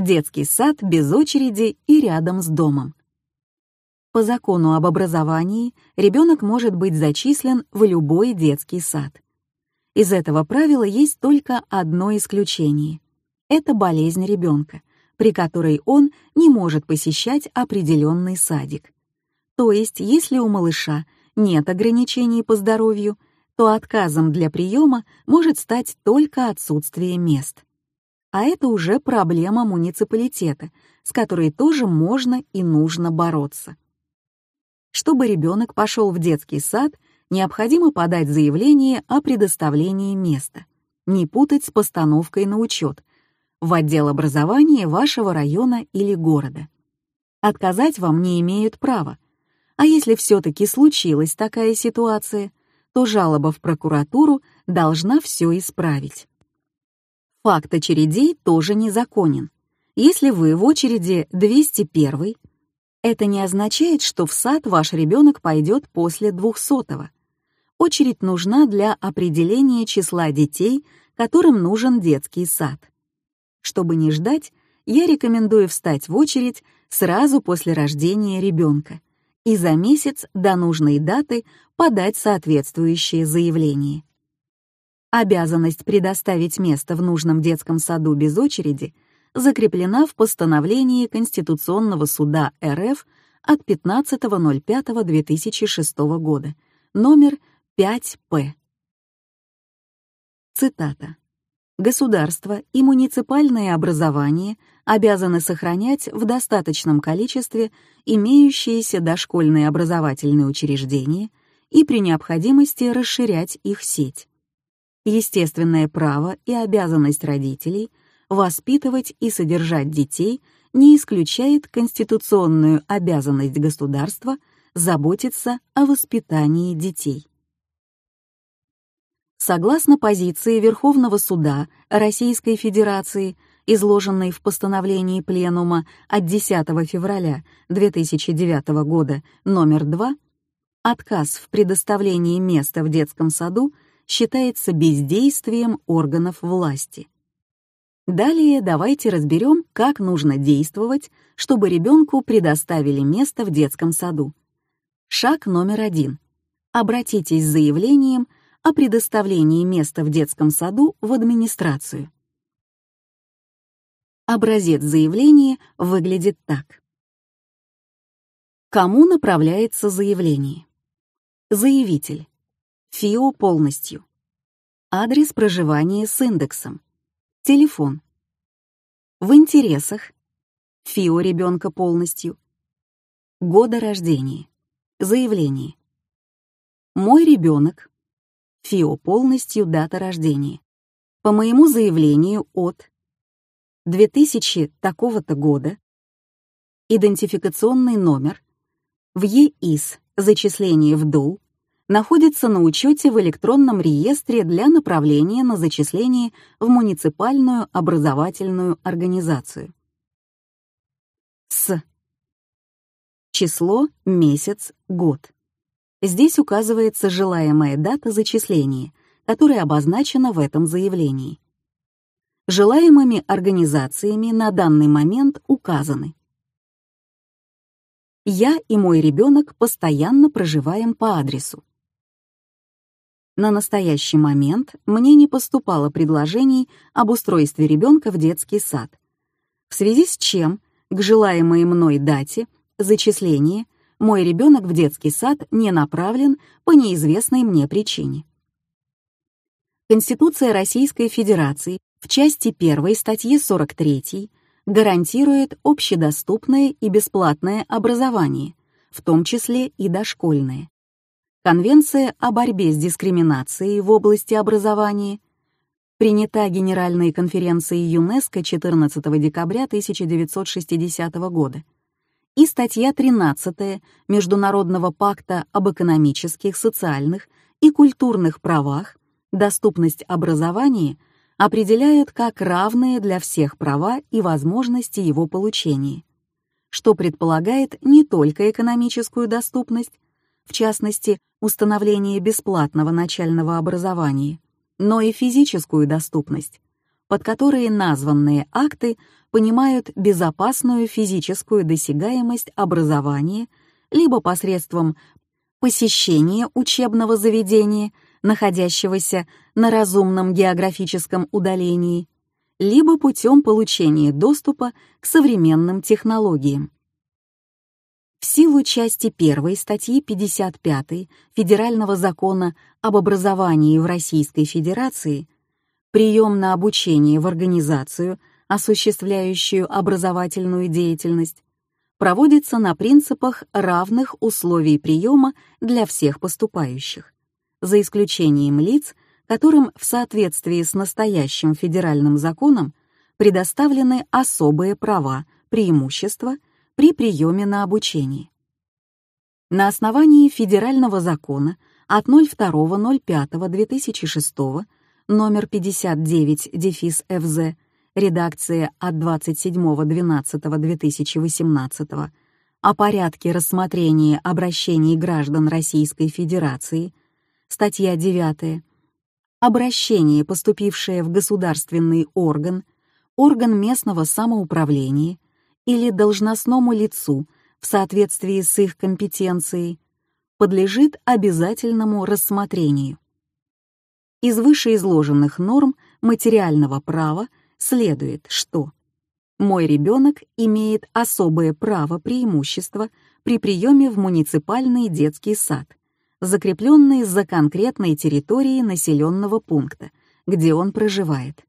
детский сад без очереди и рядом с домом. По закону об образовании ребенок может быть зачислен в любой детский сад. Из этого правила есть только одно исключение. Это болезнь ребенка, при которой он не может посещать определенный садик. То есть, если у малыша нет ограничений по здоровью, то отказом для приема может стать только отсутствие мест. А это уже проблема муниципалитета, с которой тоже можно и нужно бороться. Чтобы ребенок пошел в детский сад, необходимо подать заявление о предоставлении места. Не путать с постановкой на учет в отдел образования вашего района или города. Отказать вам не имеют права. А если все-таки случилась такая ситуация, то жалоба в прокуратуру должна все исправить. Факт очередей тоже незаконен. Если вы в очереди 201 это не означает, что в сад ваш ребенок пойдет после двухсотого. Очередь нужна для определения числа детей, которым нужен детский сад. Чтобы не ждать, я рекомендую встать в очередь сразу после рождения ребенка и за месяц до нужной даты подать соответствующее заявление. Обязанность предоставить место в нужном детском саду без очереди — закреплена в постановлении Конституционного суда РФ от 15.05.2006 года, номер 5П. Цитата. Государство и муниципальное образование обязаны сохранять в достаточном количестве имеющиеся дошкольные образовательные учреждения и при необходимости расширять их сеть. Естественное право и обязанность родителей воспитывать и содержать детей не исключает конституционную обязанность государства заботиться о воспитании детей. Согласно позиции Верховного суда Российской Федерации, изложенной в постановлении Пленума от 10 февраля 2009 года номер 2, отказ в предоставлении места в детском саду считается бездействием органов власти. Далее давайте разберем, как нужно действовать, чтобы ребенку предоставили место в детском саду. Шаг номер один. Обратитесь с заявлением о предоставлении места в детском саду в администрацию. Образец заявления выглядит так. Кому направляется заявление? Заявитель. ФИО полностью. Адрес проживания с индексом Телефон. В интересах. ФИО ребенка полностью. Года рождения. Заявление. Мой ребенок. ФИО полностью дата рождения. По моему заявлению от 2000 такого-то года. Идентификационный номер. В ЕИС зачисление в ДУЛ находится на учете в электронном реестре для направления на зачисление в муниципальную образовательную организацию. С. Число, месяц, год. Здесь указывается желаемая дата зачисления, которая обозначена в этом заявлении. Желаемыми организациями на данный момент указаны. Я и мой ребенок постоянно проживаем по адресу на настоящий момент мне не поступало предложений об устройстве ребенка в детский сад, в связи с чем к желаемой мной дате зачисления мой ребенок в детский сад не направлен по неизвестной мне причине. Конституция Российской Федерации в части 1 статьи 43 гарантирует общедоступное и бесплатное образование, в том числе и дошкольное. Конвенция о борьбе с дискриминацией в области образования принята Генеральной конференцией ЮНЕСКО 14 декабря 1960 года и статья 13 Международного пакта об экономических, социальных и культурных правах доступность образования определяют как равные для всех права и возможности его получения, что предполагает не только экономическую доступность, в частности, установление бесплатного начального образования, но и физическую доступность, под которые названные акты понимают безопасную физическую досягаемость образования либо посредством посещения учебного заведения, находящегося на разумном географическом удалении, либо путем получения доступа к современным технологиям. В силу части 1 статьи 55 Федерального закона об образовании в Российской Федерации прием на обучение в организацию, осуществляющую образовательную деятельность, проводится на принципах равных условий приема для всех поступающих, за исключением лиц, которым в соответствии с настоящим федеральным законом предоставлены особые права, преимущества при приеме на обучение. На основании федерального закона от 02.05.2006 номер 59-ФЗ, редакция от 27.12.2018 о порядке рассмотрения обращений граждан Российской Федерации, статья 9, обращение, поступившее в государственный орган, орган местного самоуправления или должностному лицу в соответствии с их компетенцией, подлежит обязательному рассмотрению. Из вышеизложенных норм материального права следует, что мой ребенок имеет особое право преимущества при приеме в муниципальный детский сад, закрепленный за конкретной территорией населенного пункта, где он проживает.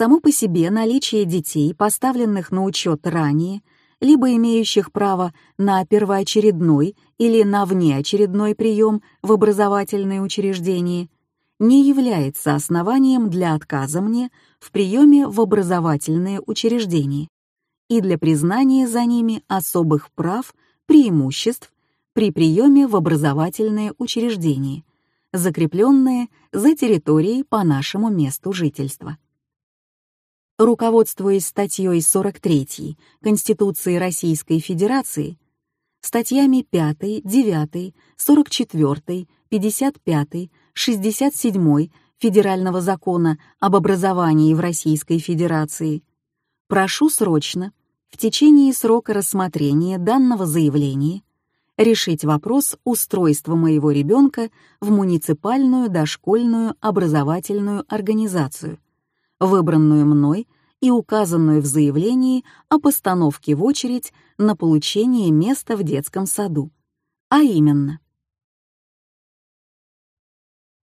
Само по себе наличие детей, поставленных на учет ранее, либо имеющих право на первоочередной или на внеочередной прием в образовательные учреждения, не является основанием для отказа мне в приеме в образовательные учреждения и для признания за ними особых прав, преимуществ при приеме в образовательные учреждения, закрепленные за территорией по нашему месту жительства руководствуясь статьей 43 Конституции Российской Федерации, статьями 5, 9, 44, 55, 67 Федерального закона об образовании в Российской Федерации, прошу срочно, в течение срока рассмотрения данного заявления, решить вопрос устройства моего ребенка в муниципальную дошкольную образовательную организацию – выбранную мной и указанную в заявлении о постановке в очередь на получение места в детском саду, а именно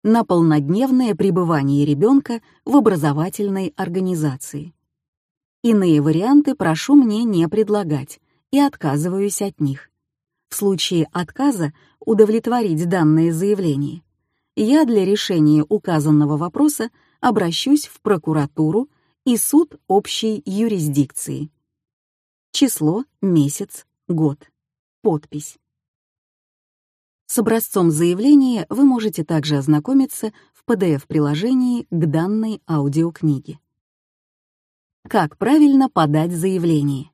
на полнодневное пребывание ребенка в образовательной организации. Иные варианты прошу мне не предлагать и отказываюсь от них. В случае отказа удовлетворить данное заявление я для решения указанного вопроса обращусь в прокуратуру и суд общей юрисдикции. Число, месяц, год. Подпись. С образцом заявления вы можете также ознакомиться в PDF-приложении к данной аудиокниге. Как правильно подать заявление?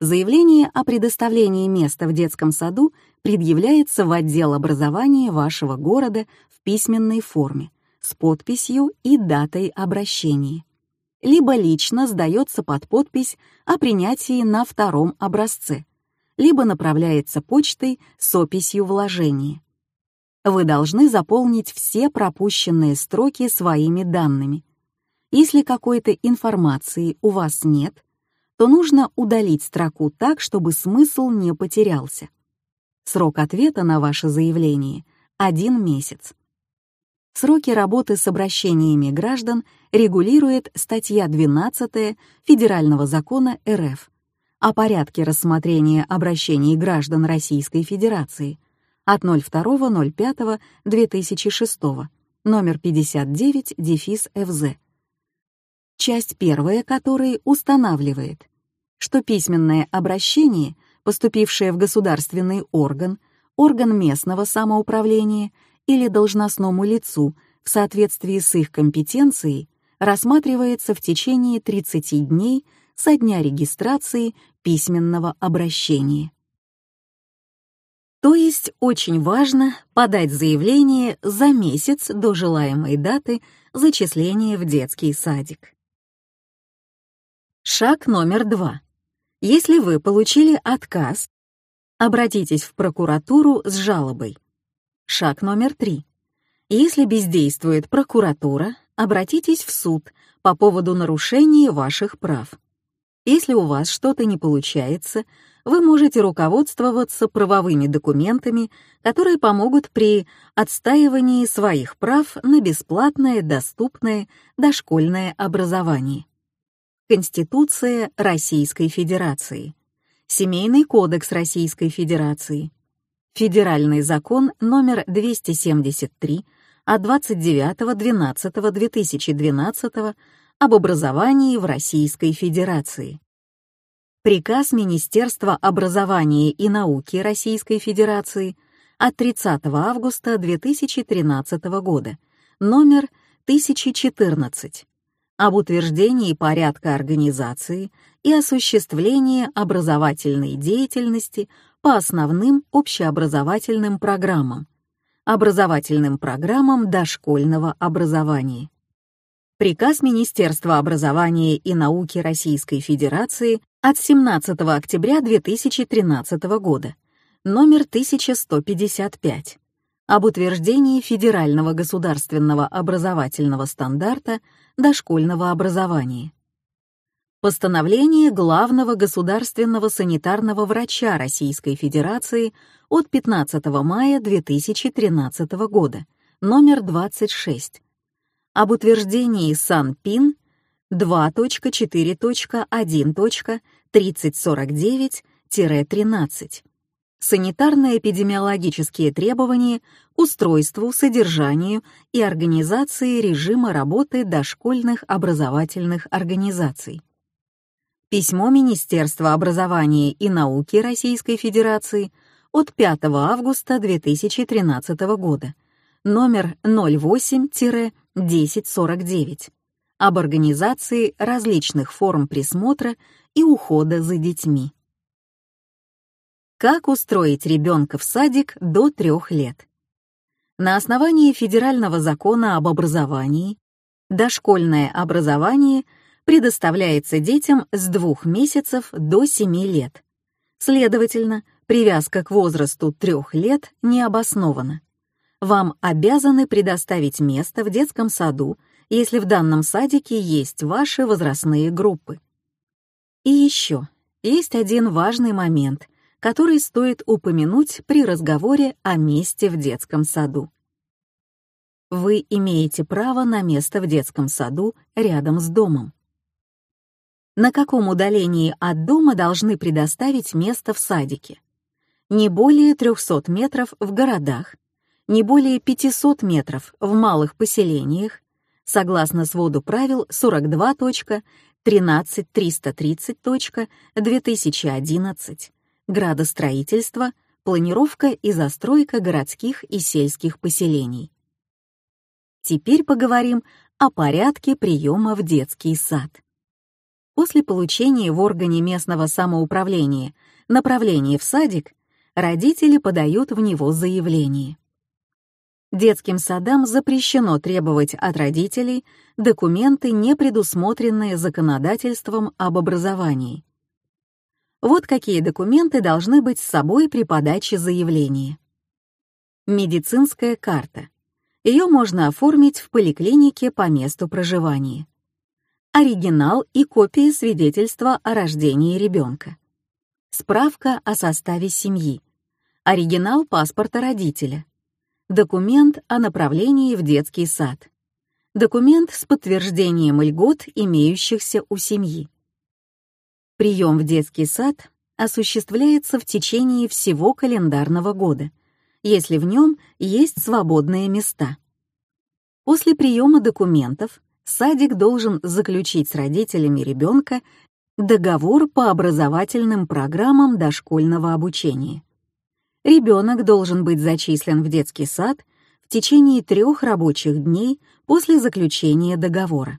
Заявление о предоставлении места в детском саду предъявляется в отдел образования вашего города в письменной форме с подписью и датой обращения, либо лично сдается под подпись о принятии на втором образце, либо направляется почтой с описью вложения. Вы должны заполнить все пропущенные строки своими данными. Если какой-то информации у вас нет, то нужно удалить строку так, чтобы смысл не потерялся. Срок ответа на ваше заявление — один месяц. Сроки работы с обращениями граждан регулирует статья 12 Федерального закона РФ о порядке рассмотрения обращений граждан Российской Федерации от 02.05.2006, номер 59, дефис ФЗ. Часть первая которой устанавливает, что письменное обращение, поступившее в государственный орган, орган местного самоуправления или должностному лицу в соответствии с их компетенцией рассматривается в течение 30 дней со дня регистрации письменного обращения. То есть очень важно подать заявление за месяц до желаемой даты зачисления в детский садик. Шаг номер два. Если вы получили отказ, обратитесь в прокуратуру с жалобой. Шаг номер три. Если бездействует прокуратура, обратитесь в суд по поводу нарушения ваших прав. Если у вас что-то не получается, вы можете руководствоваться правовыми документами, которые помогут при отстаивании своих прав на бесплатное, доступное дошкольное образование. Конституция Российской Федерации, Семейный кодекс Российской Федерации, Федеральный закон номер 273 от 29.12.2012 об образовании в Российской Федерации. Приказ Министерства образования и науки Российской Федерации от 30 августа 2013 года, номер 1014, об утверждении порядка организации и осуществлении образовательной деятельности по основным общеобразовательным программам, образовательным программам дошкольного образования. Приказ Министерства образования и науки Российской Федерации от 17 октября 2013 года, номер 1155, об утверждении федерального государственного образовательного стандарта дошкольного образования. Постановление главного государственного санитарного врача Российской Федерации от 15 мая 2013 года, номер 26, об утверждении СанПин 2.4.1.3049-13 санитарно-эпидемиологические требования к устройству, содержанию и организации режима работы дошкольных образовательных организаций. Письмо Министерства образования и науки Российской Федерации от 5 августа 2013 года, номер 08-1049, об организации различных форм присмотра и ухода за детьми. Как устроить ребенка в садик до трех лет? На основании Федерального закона об образовании дошкольное образование предоставляется детям с двух месяцев до семи лет. Следовательно, привязка к возрасту трех лет не обоснована вам обязаны предоставить место в детском саду, если в данном садике есть ваши возрастные группы. И еще есть один важный момент, который стоит упомянуть при разговоре о месте в детском саду. Вы имеете право на место в детском саду рядом с домом. На каком удалении от дома должны предоставить место в садике? Не более 300 метров в городах, не более 500 метров в малых поселениях, согласно своду правил 42.13.330.2011, градостроительство, планировка и застройка городских и сельских поселений. Теперь поговорим о порядке приема в детский сад. После получения в органе местного самоуправления направления в садик, родители подают в него заявление. Детским садам запрещено требовать от родителей документы, не предусмотренные законодательством об образовании. Вот какие документы должны быть с собой при подаче заявления. Медицинская карта. Ее можно оформить в поликлинике по месту проживания. Оригинал и копия свидетельства о рождении ребенка. Справка о составе семьи. Оригинал паспорта родителя документ о направлении в детский сад, документ с подтверждением льгот, имеющихся у семьи. Прием в детский сад осуществляется в течение всего календарного года, если в нем есть свободные места. После приема документов садик должен заключить с родителями ребенка договор по образовательным программам дошкольного обучения ребенок должен быть зачислен в детский сад в течение трех рабочих дней после заключения договора.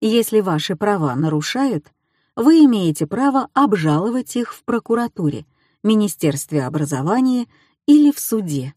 Если ваши права нарушают, вы имеете право обжаловать их в прокуратуре, Министерстве образования или в суде.